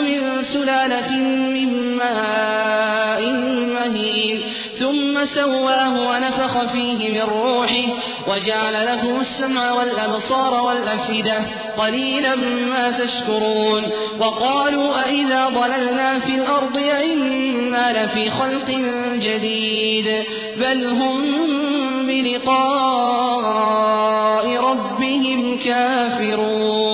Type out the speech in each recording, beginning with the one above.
من سلالة من ماء مهين ثم سواه ونفخ فيه من روحه وجعل لكم السمع والأبصار والأفئدة قليلا ما تشكرون. وقالوا أئذا ضللنا في الأرض أئنا لفي خلق جديد بل هم بلقاء ربهم كافرون.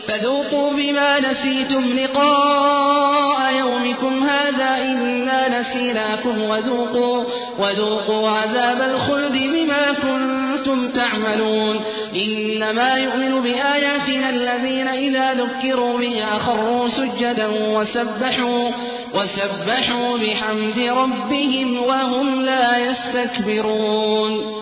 فذوقوا بما نسيتم لقاء يومكم هذا إنا نسيناكم وذوقوا, وذوقوا عذاب الخلد بما كنتم تعملون إنما يؤمن بآياتنا الذين إذا ذكروا بها خروا سجدا وسبحوا, وسبحوا بحمد ربهم وهم لا يستكبرون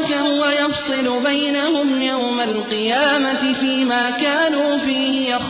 ربك هو يفصل بينهم يوم القيامة فيما كانوا فيه